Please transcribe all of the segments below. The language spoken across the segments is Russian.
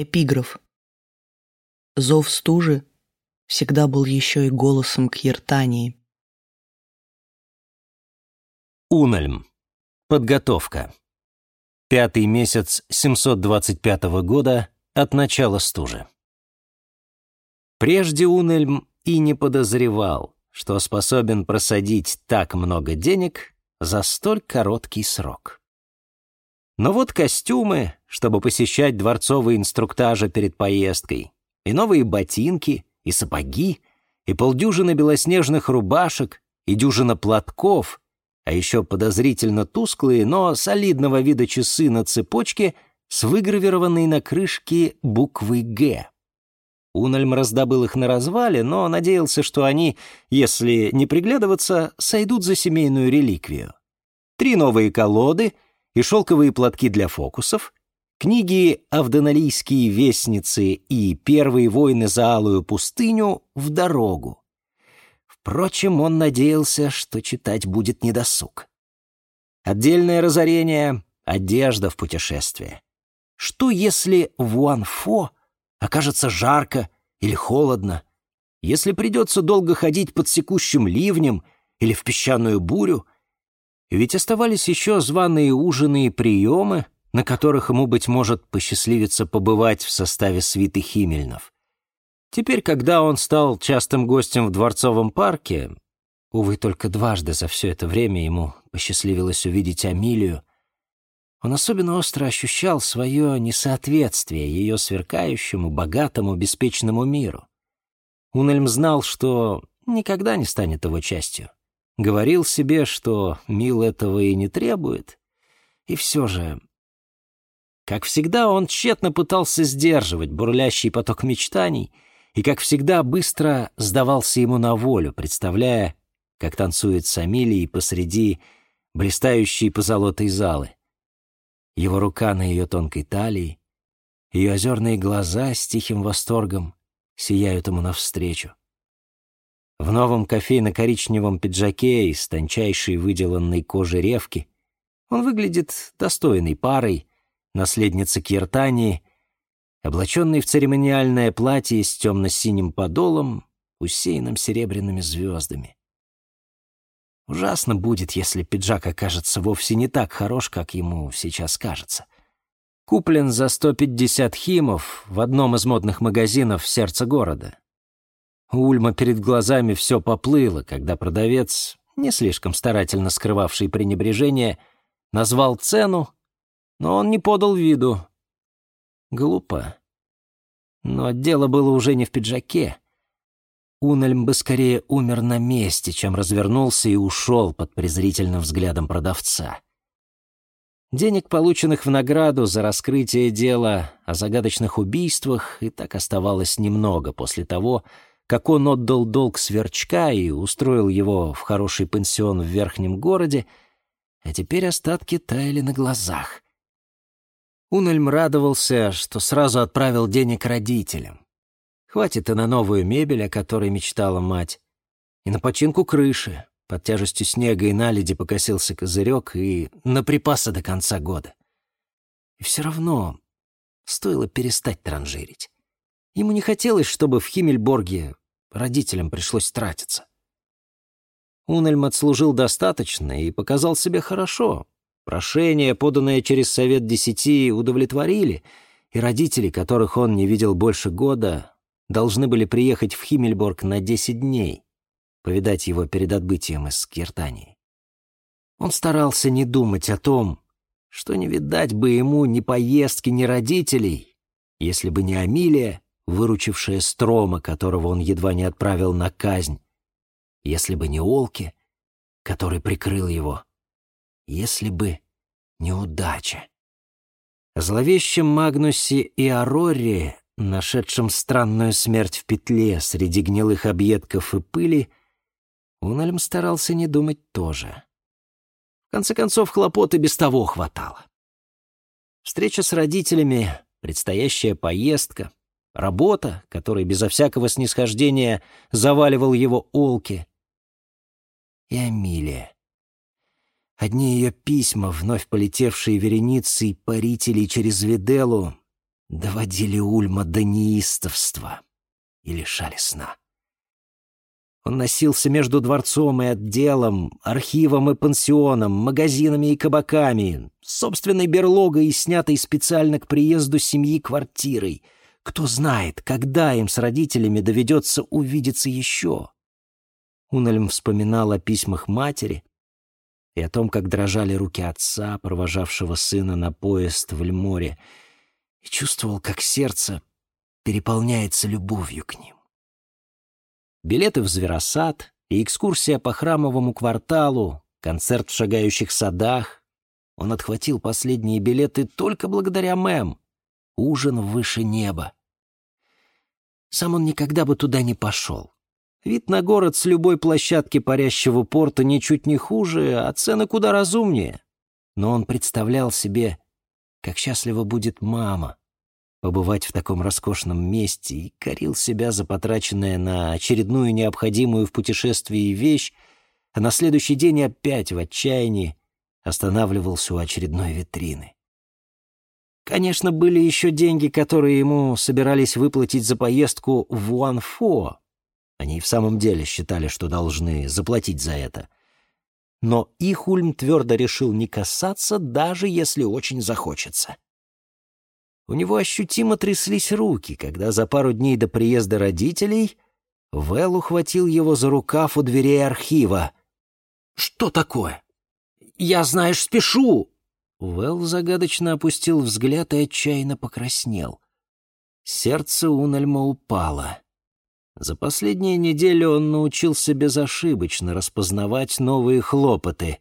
Эпиграф. Зов стужи всегда был еще и голосом Кьертании. Унельм. Подготовка. Пятый месяц 725 года от начала стужи. Прежде Унельм и не подозревал, что способен просадить так много денег за столь короткий срок. Но вот костюмы, чтобы посещать дворцовые инструктажи перед поездкой, и новые ботинки, и сапоги, и полдюжины белоснежных рубашек, и дюжина платков, а еще подозрительно тусклые, но солидного вида часы на цепочке с выгравированной на крышке буквой «Г». Унальм раздобыл их на развале, но надеялся, что они, если не приглядываться, сойдут за семейную реликвию. Три новые колоды и шелковые платки для фокусов, книги «Авдоналийские вестницы» и «Первые войны за алую пустыню» в дорогу. Впрочем, он надеялся, что читать будет недосуг. Отдельное разорение — одежда в путешествие. Что если в Уанфо окажется жарко или холодно? Если придется долго ходить под секущим ливнем или в песчаную бурю? Ведь оставались еще званые ужины и приемы — на которых ему, быть может, посчастливится побывать в составе свиты Химельнов. Теперь, когда он стал частым гостем в Дворцовом парке, увы, только дважды за все это время ему посчастливилось увидеть Амилию, он особенно остро ощущал свое несоответствие ее сверкающему, богатому, беспечному миру. Унельм знал, что никогда не станет его частью. Говорил себе, что Мил этого и не требует. И все же как всегда, он тщетно пытался сдерживать бурлящий поток мечтаний и, как всегда, быстро сдавался ему на волю, представляя, как танцует с Амилией посреди блистающей позолотой залы. Его рука на ее тонкой талии, ее озерные глаза с тихим восторгом сияют ему навстречу. В новом кофейно-коричневом пиджаке из тончайшей выделанной кожи ревки он выглядит достойной парой, наследница Киртании, облаченной в церемониальное платье с темно-синим подолом, усеянным серебряными звездами. Ужасно будет, если пиджак окажется вовсе не так хорош, как ему сейчас кажется. Куплен за 150 химов в одном из модных магазинов в сердце города. У Ульма перед глазами все поплыло, когда продавец, не слишком старательно скрывавший пренебрежение, назвал цену но он не подал виду. Глупо. Но дело было уже не в пиджаке. Унельм бы скорее умер на месте, чем развернулся и ушел под презрительным взглядом продавца. Денег, полученных в награду за раскрытие дела о загадочных убийствах, и так оставалось немного после того, как он отдал долг сверчка и устроил его в хороший пансион в верхнем городе, а теперь остатки таяли на глазах. Унельм радовался, что сразу отправил денег родителям. Хватит и на новую мебель, о которой мечтала мать, и на починку крыши. Под тяжестью снега и наледи покосился козырек и на припасы до конца года. И все равно стоило перестать транжирить. Ему не хотелось, чтобы в Химмельборге родителям пришлось тратиться. Унельм отслужил достаточно и показал себя хорошо, Прошение, поданное через Совет Десяти, удовлетворили, и родители, которых он не видел больше года, должны были приехать в Химмельборг на десять дней, повидать его перед отбытием из Киртании. Он старался не думать о том, что не видать бы ему ни поездки, ни родителей, если бы не Амилия, выручившая Строма, которого он едва не отправил на казнь, если бы не Олки, который прикрыл его, если бы неудача. О зловещем Магнусе и Ароре, нашедшем странную смерть в петле среди гнилых объедков и пыли, Унальм старался не думать тоже. В конце концов, хлопоты без того хватало. Встреча с родителями, предстоящая поездка, работа, которой безо всякого снисхождения заваливал его Олки, и Амилия. Одни ее письма, вновь полетевшие вереницей парителей через Виделу, доводили Ульма до неистовства и лишали сна. Он носился между дворцом и отделом, архивом и пансионом, магазинами и кабаками, собственной берлогой и снятой специально к приезду семьи квартирой. Кто знает, когда им с родителями доведется увидеться еще. Унельм вспоминал о письмах матери и о том, как дрожали руки отца, провожавшего сына на поезд в Льморе, и чувствовал, как сердце переполняется любовью к ним. Билеты в зверосад и экскурсия по храмовому кварталу, концерт в шагающих садах. Он отхватил последние билеты только благодаря мэм. Ужин выше неба. Сам он никогда бы туда не пошел. Вид на город с любой площадки парящего порта ничуть не хуже, а цены куда разумнее. Но он представлял себе, как счастлива будет мама, побывать в таком роскошном месте и корил себя за потраченное на очередную необходимую в путешествии вещь, а на следующий день опять в отчаянии останавливался у очередной витрины. Конечно, были еще деньги, которые ему собирались выплатить за поездку в Уанфо. Они в самом деле считали, что должны заплатить за это. Но их Ульм твердо решил не касаться, даже если очень захочется. У него ощутимо тряслись руки, когда за пару дней до приезда родителей Вэл ухватил его за рукав у дверей архива. «Что такое? Я, знаешь, спешу!» Вэл загадочно опустил взгляд и отчаянно покраснел. Сердце Унальма упало. За последние недели он научился безошибочно распознавать новые хлопоты.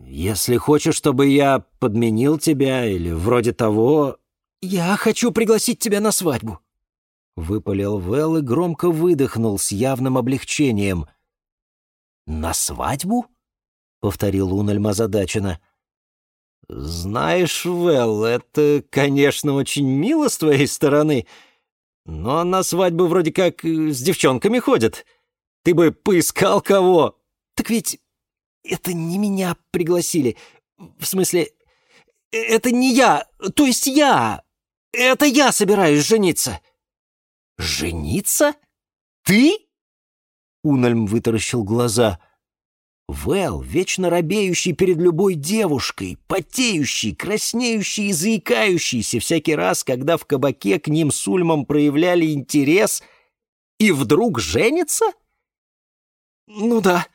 «Если хочешь, чтобы я подменил тебя или вроде того, «Я хочу пригласить тебя на свадьбу!» Выпалил Вэл и громко выдохнул с явным облегчением. «На свадьбу?» — повторил Унельм озадаченно. «Знаешь, Вэл, это, конечно, очень мило с твоей стороны, но на свадьбу вроде как с девчонками ходят. Ты бы поискал кого!» «Так ведь это не меня пригласили. В смысле, это не я, то есть я!» Это я собираюсь жениться!» «Жениться? Ты?» Унальм вытаращил глаза. Вэл, вечно робеющий перед любой девушкой, потеющий, краснеющий и заикающийся всякий раз, когда в кабаке к ним с Ульмом проявляли интерес, и вдруг женится? Ну да.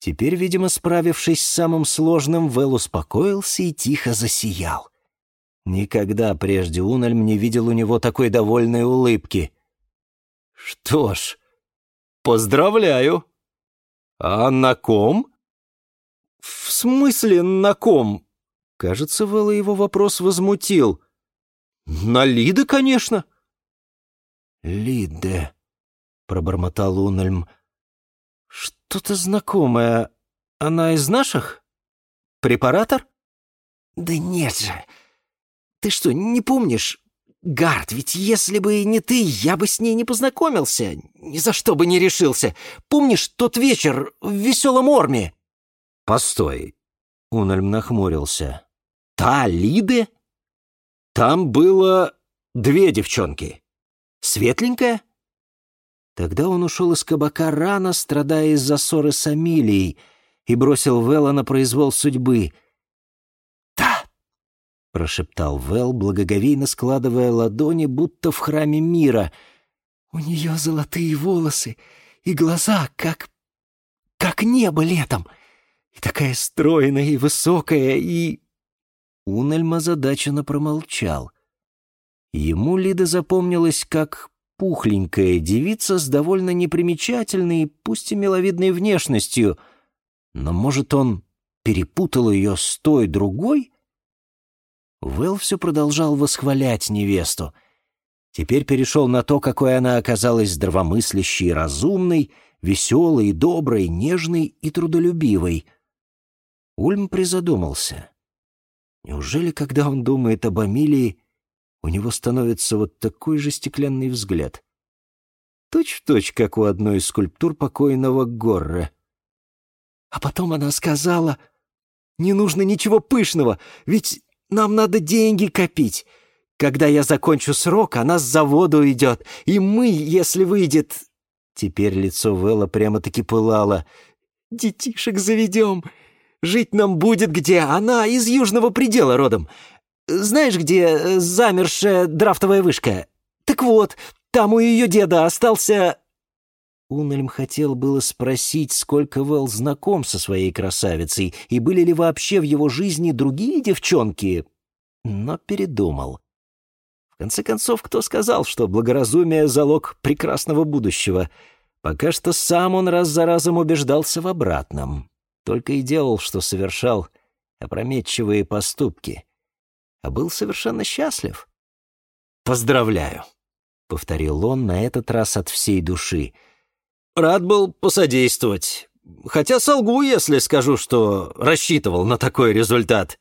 Теперь, видимо, справившись с самым сложным, Вэл успокоился и тихо засиял. Никогда прежде Унальм не видел у него такой довольной улыбки. «Что ж, поздравляю. А на ком?» «В смысле на ком?» Кажется, Вэлла его вопрос возмутил. «На Лида, конечно». «Лиде», — пробормотал Унальм. «Что-то знакомое. Она из наших? Препаратор?» «Да нет же, ты что, не помнишь? Гард, ведь если бы не ты, я бы с ней не познакомился. Ни за что бы не решился. Помнишь тот вечер в веселом Орме?» «Постой», — Унальм нахмурился. «Та Лиды? Там было две девчонки. Светленькая?» Тогда он ушел из кабака рано, страдая из-за ссоры с Амилией, и бросил Вэлла на произвол судьбы —— прошептал Вэл, благоговейно складывая ладони, будто в храме мира. «У нее золотые волосы и глаза, как... как небо летом, и такая стройная и высокая, и...» Унельм озадаченно промолчал. Ему Лида запомнилась как пухленькая девица с довольно непримечательной, пусть и миловидной внешностью, но, может, он перепутал ее с той другой — Вэл все продолжал восхвалять невесту. Теперь перешел на то, какой она оказалась здравомыслящей разумной, веселой доброй, нежной и трудолюбивой. Ульм призадумался. Неужели, когда он думает об Амилии, у него становится вот такой же стеклянный взгляд? Точь-в-точь, точь, как у одной из скульптур покойного Горра. А потом она сказала, «Не нужно ничего пышного, ведь нам надо деньги копить. Когда я закончу срок, она с завода идет, и мы, если выйдет...» Теперь лицо Вэлла прямо-таки пылало. «Детишек заведем. Жить нам будет где. Она из южного предела родом. Знаешь, где э, замершая драфтовая вышка? Так вот, там у ее деда остался...» Унельм хотел было спросить, сколько Вэл знаком со своей красавицей, и были ли вообще в его жизни другие девчонки, но передумал. В конце концов, кто сказал, что благоразумие — залог прекрасного будущего? Пока что сам он раз за разом убеждался в обратном. Только и делал, что совершал опрометчивые поступки. А был совершенно счастлив. «Поздравляю», — повторил он на этот раз от всей души — Рад был посодействовать. Хотя солгу, если скажу, что рассчитывал на такой результат.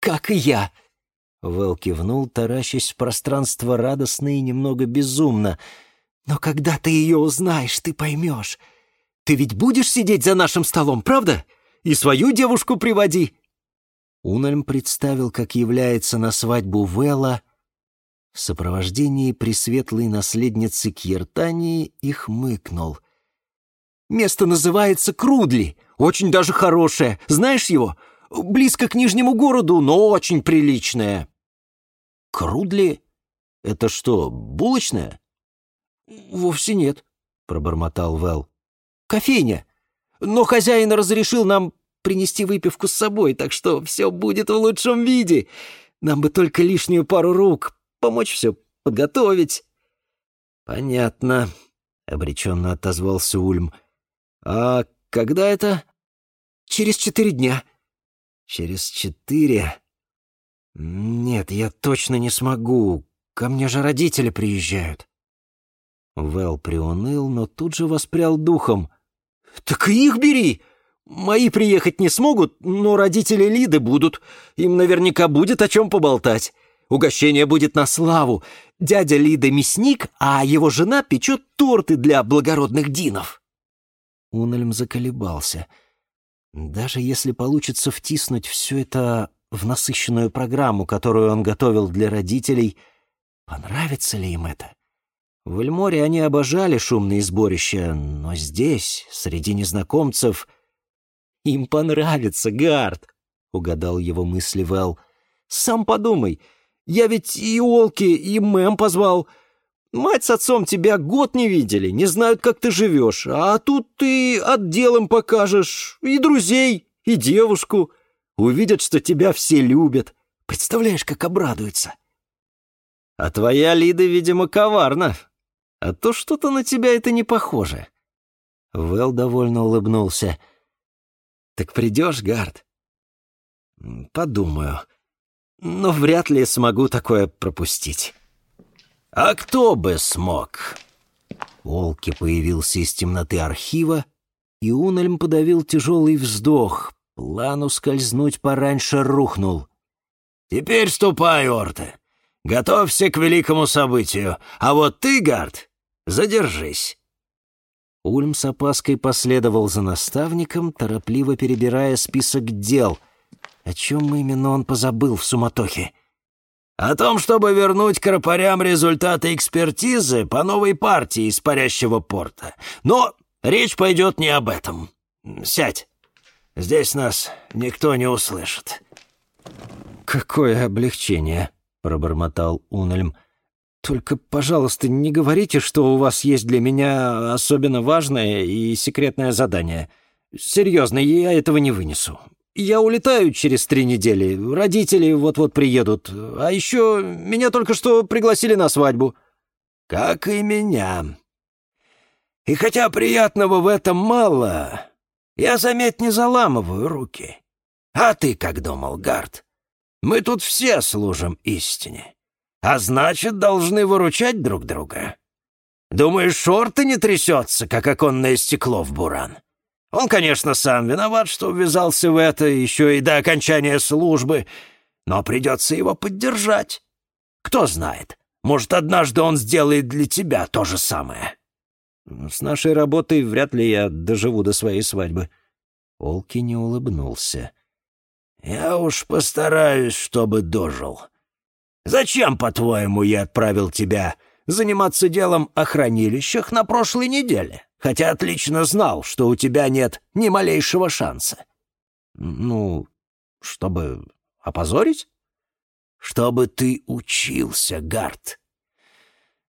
«Как и я!» Вэл кивнул, таращась в пространство радостно и немного безумно. «Но когда ты ее узнаешь, ты поймешь. Ты ведь будешь сидеть за нашим столом, правда? И свою девушку приводи!» Унальм представил, как является на свадьбу Вэлла в сопровождении пресветлой наследницы Кьертании и хмыкнул. Место называется Крудли. Очень даже хорошее. Знаешь его? Близко к Нижнему городу, но очень приличное». «Крудли? Это что, булочная?» «Вовсе нет», — пробормотал Вэл. «Кофейня. Но хозяин разрешил нам принести выпивку с собой, так что все будет в лучшем виде. Нам бы только лишнюю пару рук, помочь все подготовить». «Понятно», — обреченно отозвался Ульм. «А когда это?» «Через четыре дня». «Через четыре?» «Нет, я точно не смогу. Ко мне же родители приезжают». Вэл приуныл, но тут же воспрял духом. «Так и их бери! Мои приехать не смогут, но родители Лиды будут. Им наверняка будет о чем поболтать. Угощение будет на славу. Дядя Лида мясник, а его жена печет торты для благородных динов». Унельм заколебался. Даже если получится втиснуть все это в насыщенную программу, которую он готовил для родителей, понравится ли им это? В Эльморе они обожали шумные сборища, но здесь, среди незнакомцев... «Им понравится, Гард!» — угадал его мысли Вэл. «Сам подумай, я ведь и Олки, и Мэм позвал. Мать с отцом тебя год не видели, не знают, как ты живешь, а тут ты отделом покажешь и друзей, и девушку. Увидят, что тебя все любят. Представляешь, как обрадуются. А твоя Лида, видимо, коварна. А то что-то на тебя это не похоже. Вэл довольно улыбнулся. Так придешь, Гард? Подумаю. Но вряд ли смогу такое пропустить. «А кто бы смог?» Олки появился из темноты архива, и Унельм подавил тяжелый вздох. План ускользнуть пораньше рухнул. «Теперь ступай, Орте. Готовься к великому событию. А вот ты, Гард, задержись». Ульм с опаской последовал за наставником, торопливо перебирая список дел. О чем именно он позабыл в суматохе? О том, чтобы вернуть карапарям результаты экспертизы по новой партии из парящего порта. Но речь пойдет не об этом. Сядь. Здесь нас никто не услышит». «Какое облегчение», — пробормотал Унельм. «Только, пожалуйста, не говорите, что у вас есть для меня особенно важное и секретное задание. Серьезно, я этого не вынесу. Я улетаю через три недели. Родители вот-вот приедут. А еще меня только что пригласили на свадьбу». «Как и меня. И хотя приятного в этом мало, я, заметь, не заламываю руки. А ты как думал, Гард? Мы тут все служим истине. А значит, должны выручать друг друга. Думаешь, шорты не трясется, как оконное стекло в буран?» Он, конечно, сам виноват, что ввязался в это еще и до окончания службы, но придется его поддержать. Кто знает, может, однажды он сделает для тебя то же самое. С нашей работой вряд ли я доживу до своей свадьбы. Олки не улыбнулся. Я уж постараюсь, чтобы дожил. Зачем, по-твоему, я отправил тебя заниматься делом о хранилищах на прошлой неделе, хотя отлично знал, что у тебя нет ни малейшего шанса? Ну, чтобы опозорить? Чтобы ты учился, Гард.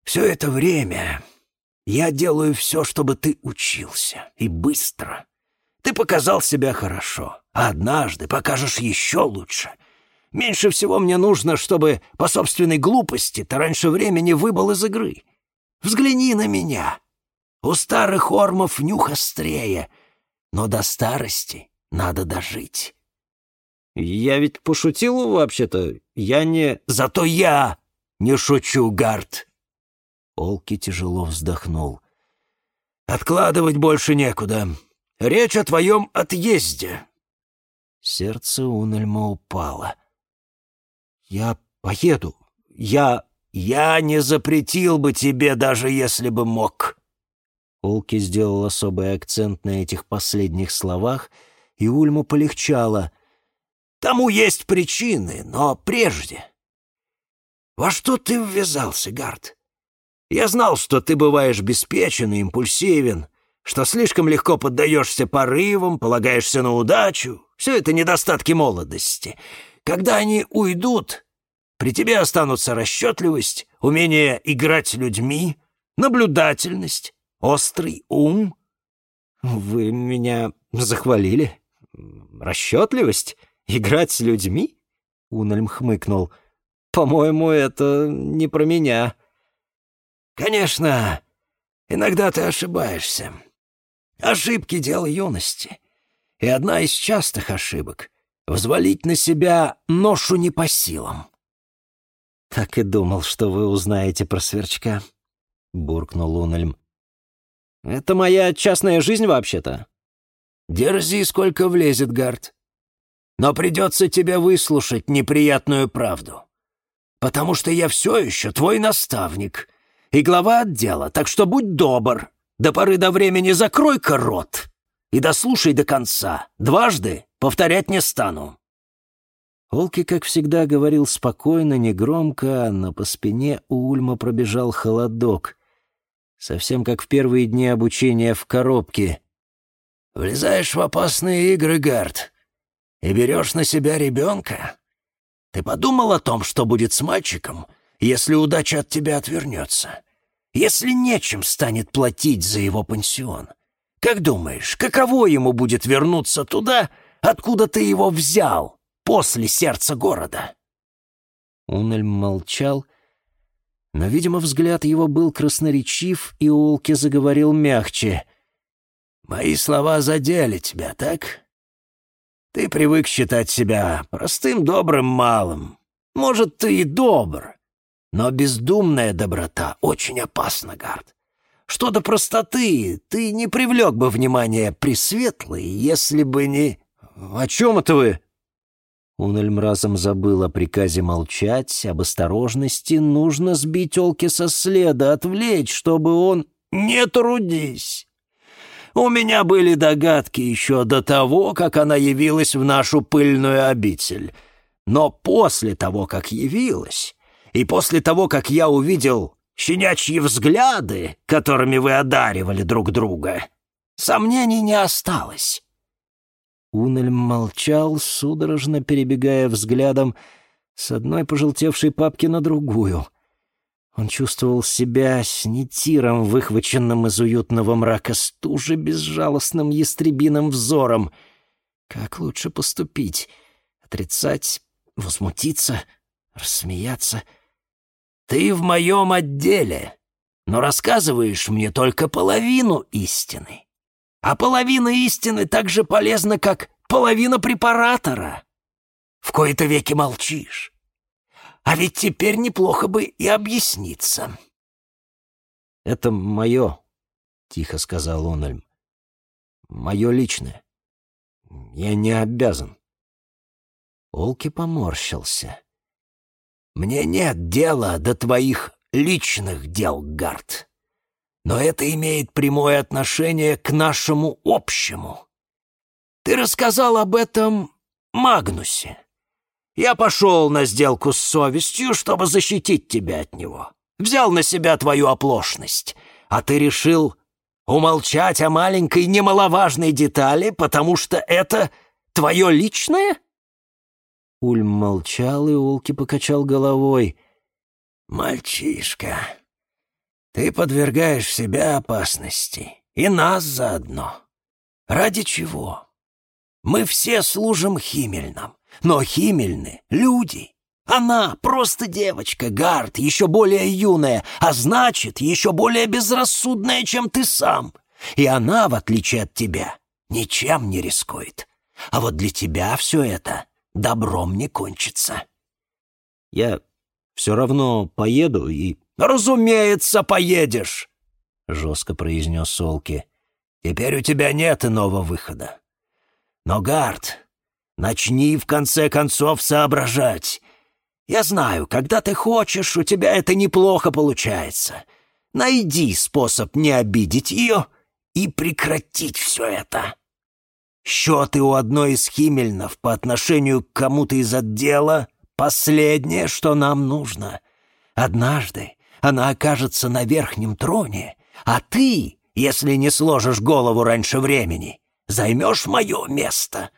Все это время я делаю все, чтобы ты учился, и быстро. Ты показал себя хорошо, а однажды покажешь еще лучше. Меньше всего мне нужно, чтобы по собственной глупости ты раньше времени выбыл из игры. Взгляни на меня. У старых ормов нюх острее, но до старости надо дожить. Я ведь пошутил вообще-то, я не... Зато я не шучу, Гард. Олки тяжело вздохнул. Откладывать больше некуда. Речь о твоем отъезде». Сердце Унельма упало. «Я поеду. Я...» «Я не запретил бы тебе, даже если бы мог». Олки сделал особый акцент на этих последних словах, и Ульму полегчало. «Тому есть причины, но прежде...» «Во что ты ввязался, Гард? Я знал, что ты бываешь беспечен и импульсивен, что слишком легко поддаешься порывам, полагаешься на удачу. Все это недостатки молодости. Когда они уйдут, при тебе останутся расчетливость, умение играть людьми, наблюдательность, острый ум. Вы меня захвалили? Расчетливость? Играть с людьми? Унельм хмыкнул. По-моему, это не про меня. Конечно, иногда ты ошибаешься. Ошибки — дело юности. И одна из частых ошибок — взвалить на себя ношу не по силам. «Так и думал, что вы узнаете про сверчка», — буркнул Унельм. «Это моя частная жизнь вообще-то». «Дерзи, сколько влезет, Гард. Но придется тебе выслушать неприятную правду. Потому что я все еще твой наставник и глава отдела, так что будь добр, до поры до времени закрой-ка рот и дослушай до конца. Дважды повторять не стану». Олки, как всегда, говорил спокойно, негромко, но по спине у Ульма пробежал холодок. Совсем как в первые дни обучения в коробке. «Влезаешь в опасные игры, Гард, и берешь на себя ребенка? Ты подумал о том, что будет с мальчиком, если удача от тебя отвернется? если нечем станет платить за его пансион? Как думаешь, каково ему будет вернуться туда, откуда ты его взял, после сердца города?» Унельм молчал, но, видимо, взгляд его был красноречив, и Улки заговорил мягче. «Мои слова задели тебя, так? Ты привык считать себя простым, добрым малым. Может, ты и добр, но бездумная доброта очень опасна, Гард. Что до простоты, ты не привлек бы внимания Пресветлой, если бы не... О чем это вы? Унельм разом забыл о приказе молчать, об осторожности. Нужно сбить Олки со следа, отвлечь, чтобы он... Не трудись. У меня были догадки еще до того, как она явилась в нашу пыльную обитель. Но после того, как явилась, и после того, как я увидел щенячьи взгляды, которыми вы одаривали друг друга, сомнений не осталось». Унельм молчал, судорожно перебегая взглядом с одной пожелтевшей папки на другую. Он чувствовал себя снитиром, выхваченным из уютного мрака стужи безжалостным ястребиным взором. Как лучше поступить? Отрицать? Возмутиться? Рассмеяться? — ты в моем отделе, но рассказываешь мне только половину истины. А половина истины так же полезна, как половина препаратора. В кои-то веки молчишь. А ведь теперь неплохо бы и объясниться. «Это мое», — тихо сказал Онельм. «Мое личное. Я не обязан». Олки поморщился. Мне нет дела до твоих личных дел, Гард. Но это имеет прямое отношение к нашему общему. Ты рассказал об этом Магнусе. Я пошел на сделку с совестью, чтобы защитить тебя от него. Взял на себя твою оплошность, а ты решил умолчать о маленькой немаловажной детали, потому что это твое личное?» Ульм молчал, и Улки покачал головой. «Мальчишка, ты подвергаешь себя опасности, и нас заодно. Ради чего? Мы все служим Химельнам, но Химельны — люди. Она просто девочка, Гард, еще более юная, а значит, еще более безрассудная, чем ты сам. И она, в отличие от тебя, ничем не рискует. А вот для тебя все это добром не кончится. Я все равно поеду и... «Разумеется, поедешь!» — жестко произнес Солки. «Теперь у тебя нет иного выхода. Но, Гард, начни в конце концов соображать. Я знаю, когда ты хочешь, у тебя это неплохо получается. Найди способ не обидеть ее и прекратить все это. Счеты у одной из Химельнов по отношению к кому-то из отдела — последнее, что нам нужно. Однажды она окажется на верхнем троне, а ты, если не сложишь голову раньше времени, займешь мое место.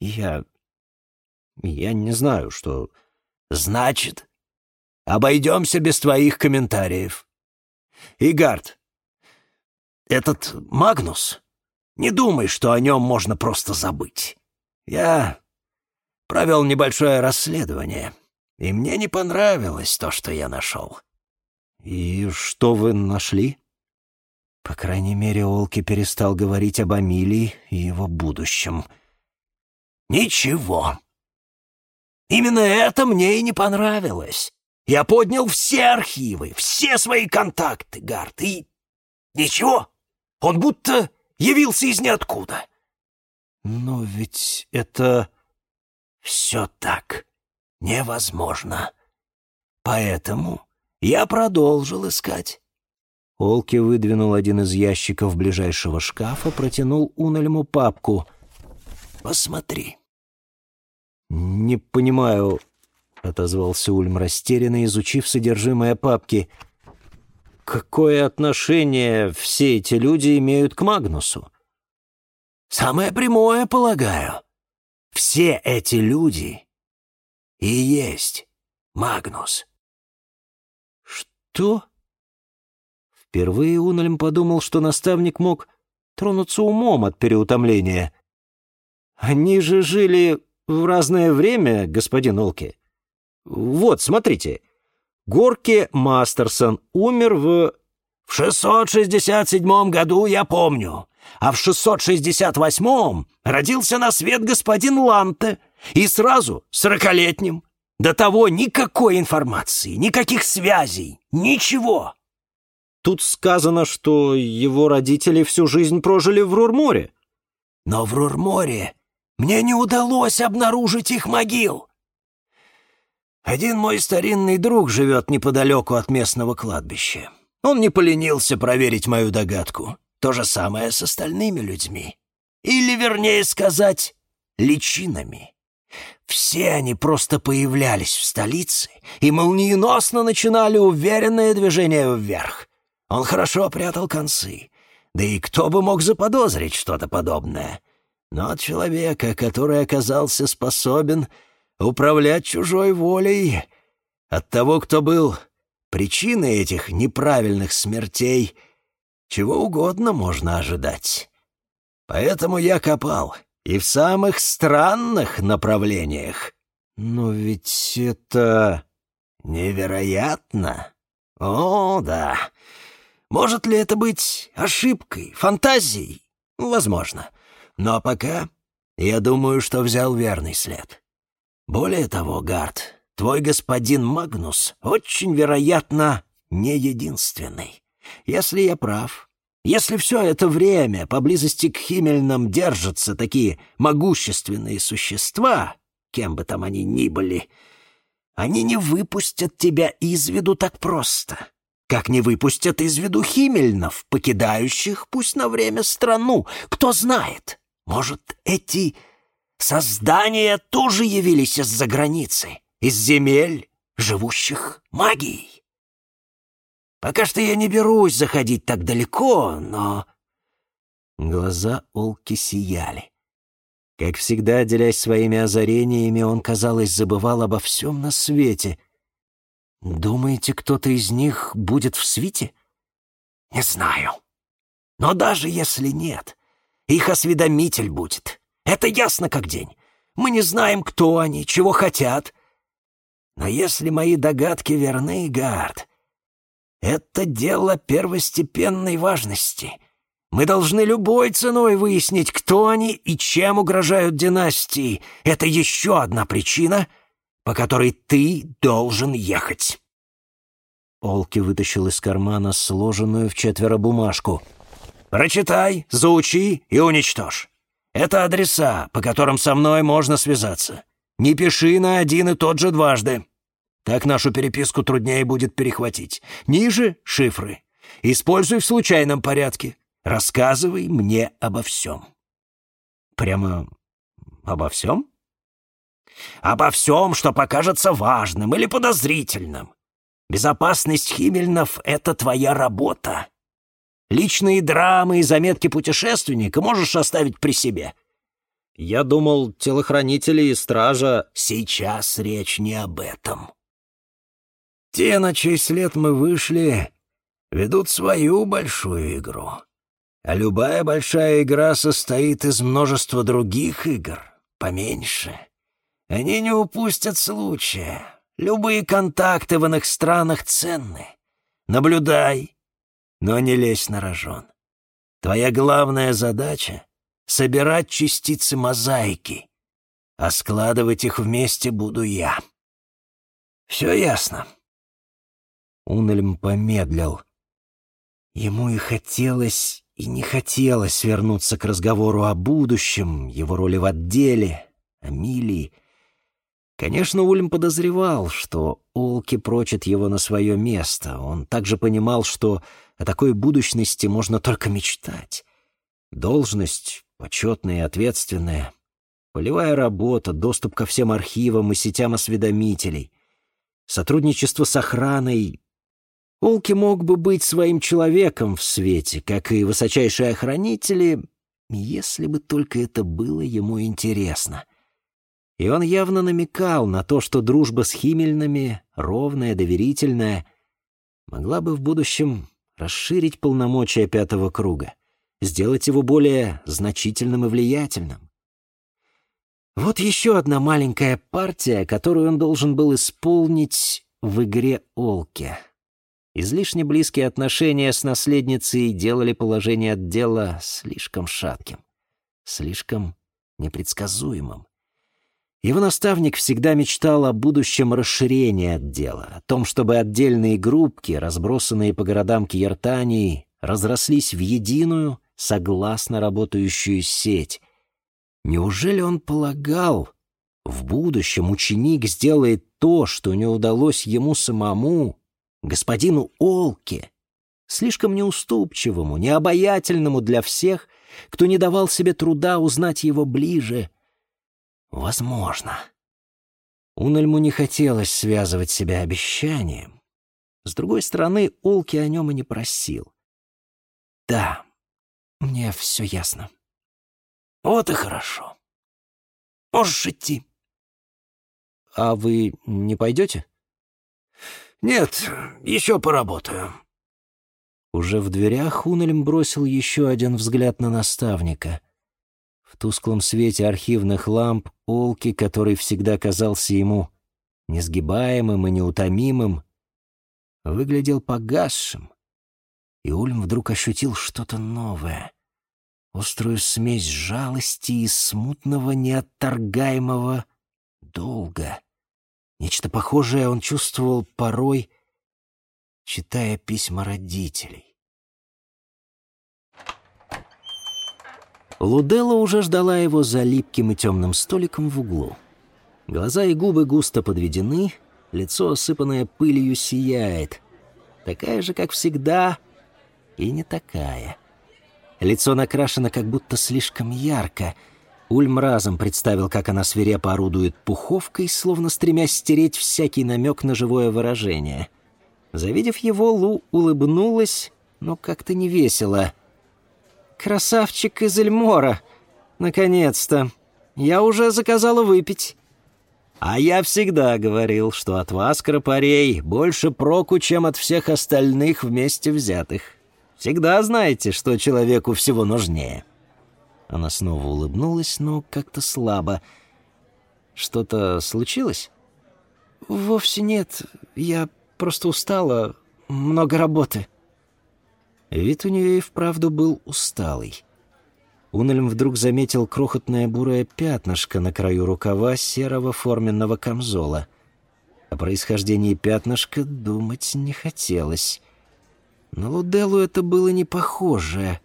Я... я не знаю, что... Значит, обойдемся без твоих комментариев. Игард, этот Магнус, не думай, что о нем можно просто забыть. Я провел небольшое расследование, и мне не понравилось то, что я нашел. И что вы нашли? По крайней мере, Олки перестал говорить об Амилии и его будущем. Ничего. Именно это мне и не понравилось. Я поднял все архивы, все свои контакты, Гард, и... Ничего, он будто явился из ниоткуда. Но ведь это... Все так невозможно. Поэтому я продолжил искать. Олки выдвинул один из ящиков ближайшего шкафа, протянул Унельму папку. «Посмотри». «Не понимаю», — отозвался Ульм растерянно, изучив содержимое папки. «Какое отношение все эти люди имеют к Магнусу?» «Самое прямое, полагаю. Все эти люди и есть Магнус». «Что?» Впервые Унельм подумал, что наставник мог тронуться умом от переутомления. «Они же жили в разное время, господин Олки. Вот, смотрите. Горки Мастерсон умер в... В 667 году, я помню. А в 668 родился на свет господин Ланте. И сразу сорокалетним. До того никакой информации, никаких связей, ничего. Тут сказано, что его родители всю жизнь прожили в Рурморе. Но в Рурморе мне не удалось обнаружить их могил. Один мой старинный друг живет неподалеку от местного кладбища. Он не поленился проверить мою догадку. То же самое с остальными людьми. Или, вернее сказать, личинами. Все они просто появлялись в столице и молниеносно начинали уверенное движение вверх. Он хорошо прятал концы. Да и кто бы мог заподозрить что-то подобное? Но от человека, который оказался способен управлять чужой волей, от того, кто был причиной этих неправильных смертей, чего угодно можно ожидать. Поэтому я копал, и в самых странных направлениях. Но ведь это... Невероятно. О, да. Может ли это быть ошибкой, фантазией? Возможно. Но пока я думаю, что взял верный след. Более того, Гард, твой господин Магнус очень вероятно не единственный. Если я прав, если все это время поблизости к Химельнам держатся такие могущественные существа, кем бы там они ни были, они не выпустят тебя из виду так просто, как не выпустят из виду Химельнов, покидающих, пусть на время, страну. Кто знает, может, эти Создания тоже явились из-за границы, из земель, живущих магией. Пока что я не берусь заходить так далеко, но...» Глаза Олки сияли. Как всегда, делясь своими озарениями, он, казалось, забывал обо всем на свете. «Думаете, кто-то из них будет в свите?» «Не знаю. Но даже если нет, их осведомитель будет. Это ясно как день. Мы не знаем, кто они, чего хотят. Но если мои догадки верны, Гард, это дело первостепенной важности. Мы должны любой ценой выяснить, кто они и чем угрожают династии. Это еще одна причина, по которой ты должен ехать». Олки вытащил из кармана сложенную в четверо бумажку. «Прочитай, заучи и уничтожь. Это адреса, по которым со мной можно связаться. Не пиши на один и тот же дважды. Так нашу переписку труднее будет перехватить. Ниже — шифры. Используй в случайном порядке. Рассказывай мне обо всем». «Прямо обо всем?» «Обо всем, что покажется важным или подозрительным. Безопасность Химмельнов — это твоя работа. Личные драмы и заметки путешественника можешь оставить при себе». «Я думал, телохранители и стража...» «Сейчас речь не об этом. Те, на чей след мы вышли, ведут свою большую игру. А любая большая игра состоит из множества других игр, поменьше. Они не упустят случая. Любые контакты в иных странах ценны. Наблюдай, но не лезь на рожон. Твоя главная задача — собирать частицы мозаики, а складывать их вместе буду я. Все ясно?» Унельм помедлил. Ему и хотелось и не хотелось вернуться к разговору о будущем, его роли в отделе, о Милии. Конечно, Ульм подозревал, что Олки прочит его на свое место. Он также понимал, что о такой будущности можно только мечтать. Должность почетная и ответственная, полевая работа, доступ ко всем архивам и сетям осведомителей, сотрудничество с охраной Улки мог бы быть своим человеком в свете, как и высочайшие охранители, если бы только это было ему интересно. И он явно намекал на то, что дружба с Химельными, ровная, доверительная, могла бы в будущем расширить полномочия пятого круга, сделать его более значительным и влиятельным. Вот еще одна маленькая партия, которую он должен был исполнить в игре Олки — Излишне близкие отношения с наследницей делали положение отдела слишком шатким, слишком непредсказуемым. Его наставник всегда мечтал о будущем расширении отдела, о том, чтобы отдельные группки, разбросанные по городам Киертании, разрослись в единую, согласно работающую сеть. Неужели он полагал, в будущем ученик сделает то, что не удалось ему самому, господину Олке, слишком неуступчивому, необаятельному для всех, кто не давал себе труда узнать его ближе. Возможно. Унельму не хотелось связывать себя обещанием. С другой стороны, Олки о нем и не просил. «Да, мне все ясно». «Вот и хорошо. Можешь идти». «А вы не пойдете?» «Нет, еще поработаю». Уже в дверях Унельм бросил еще один взгляд на наставника. В тусклом свете архивных ламп Олки, который всегда казался ему несгибаемым и неутомимым, выглядел погасшим. И Ульм вдруг ощутил что-то новое, острую смесь жалости и смутного неотторгаемого долга. Нечто похожее он чувствовал порой, читая письма родителей. Луделла уже ждала его за липким и темным столиком в углу. Глаза и губы густо подведены, лицо, осыпанное пылью, сияет. Такая же, как всегда, и не такая. Лицо накрашено как будто слишком ярко, Ульм разом представил, как она свирепо орудует пуховкой, словно стремясь стереть всякий намек на живое выражение. Завидев его, Лу улыбнулась, но как-то не весело. «Красавчик из Эльмора! Наконец-то! Я уже заказала выпить!» «А я всегда говорил, что от вас, кропарей, больше проку, чем от всех остальных вместе взятых. Всегда знаете, что человеку всего нужнее». Она снова улыбнулась, но как-то слабо. «Что-то случилось?» «Вовсе нет. Я просто устала. Много работы». Вид у нее и вправду был усталый. Унельм вдруг заметил крохотное бурое пятнышко на краю рукава серого форменного камзола. О происхождении пятнышка думать не хотелось. На Луделу это было не похоже.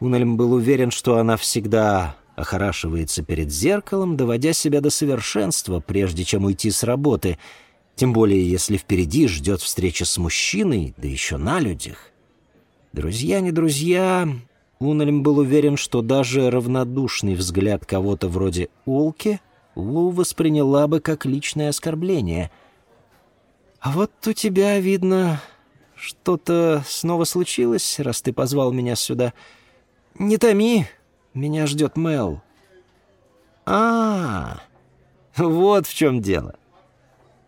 Унельм был уверен, что она всегда охорашивается перед зеркалом, доводя себя до совершенства, прежде чем уйти с работы, тем более если впереди ждет встреча с мужчиной, да еще на людях. Друзья не друзья, Унельм был уверен, что даже равнодушный взгляд кого-то вроде Улки Лу восприняла бы как личное оскорбление. «А вот у тебя, видно, что-то снова случилось, раз ты позвал меня сюда. Не томи, меня ждет Мел». «А, вот в чем дело.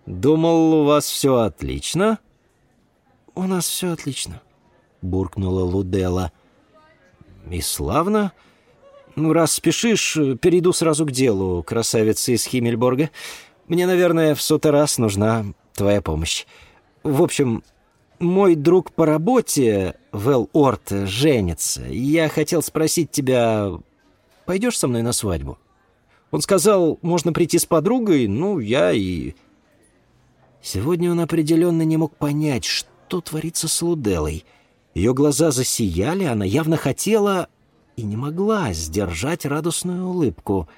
Думал, у вас все отлично?» «У нас все отлично», — буркнула Лудела. «И славно. Ну, раз спешишь, перейду сразу к делу, красавица из Химмельборга. Мне, наверное, в сотый раз нужна твоя помощь. В общем, мой друг по работе, Вэл Орт, женится. Я хотел спросить тебя, пойдешь со мной на свадьбу? Он сказал, можно прийти с подругой, ну, я и... Сегодня он определенно не мог понять, что творится с Луделой — ее глаза засияли, она явно хотела и не могла сдержать радостную улыбку.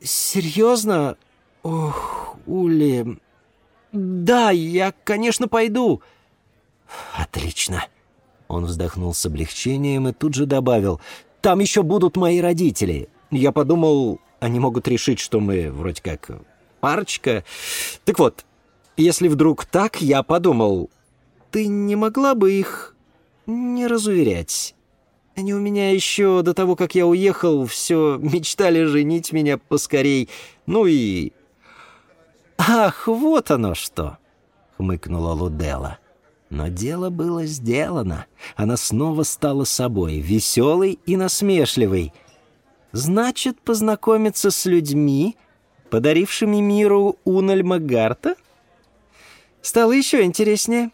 «Серьезно? Ох, Ули... Да, я, конечно, пойду». «Отлично». Он вздохнул с облегчением и тут же добавил. «Там еще будут мои родители. Я подумал, они могут решить, что мы вроде как парочка. Так вот, если вдруг так, я подумал, ты не могла бы их не разуверять? Они у меня еще до того, как я уехал, все мечтали женить меня поскорей. Ну и... «Ах, вот оно что!» — хмыкнула Лудела. Но дело было сделано. Она снова стала собой, веселой и насмешливой. «Значит, познакомиться с людьми, подарившими миру Унальма Гарта?» Стало еще интереснее.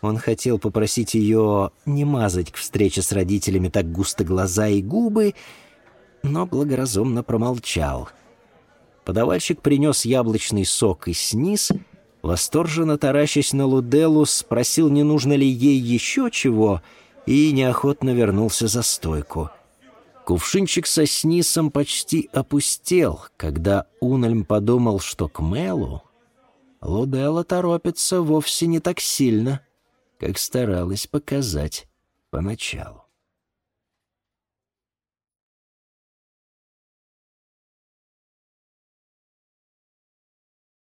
Он хотел попросить ее не мазать к встрече с родителями так густо глаза и губы, но благоразумно промолчал. Подавальщик принес яблочный сок и сниз, восторженно таращась на Луделу, спросил, не нужно ли ей еще чего, и неохотно вернулся за стойку. Кувшинчик со снисом почти опустел, когда Унельм подумал, что к Мелу Лудела торопится вовсе не так сильно — как старалась показать поначалу.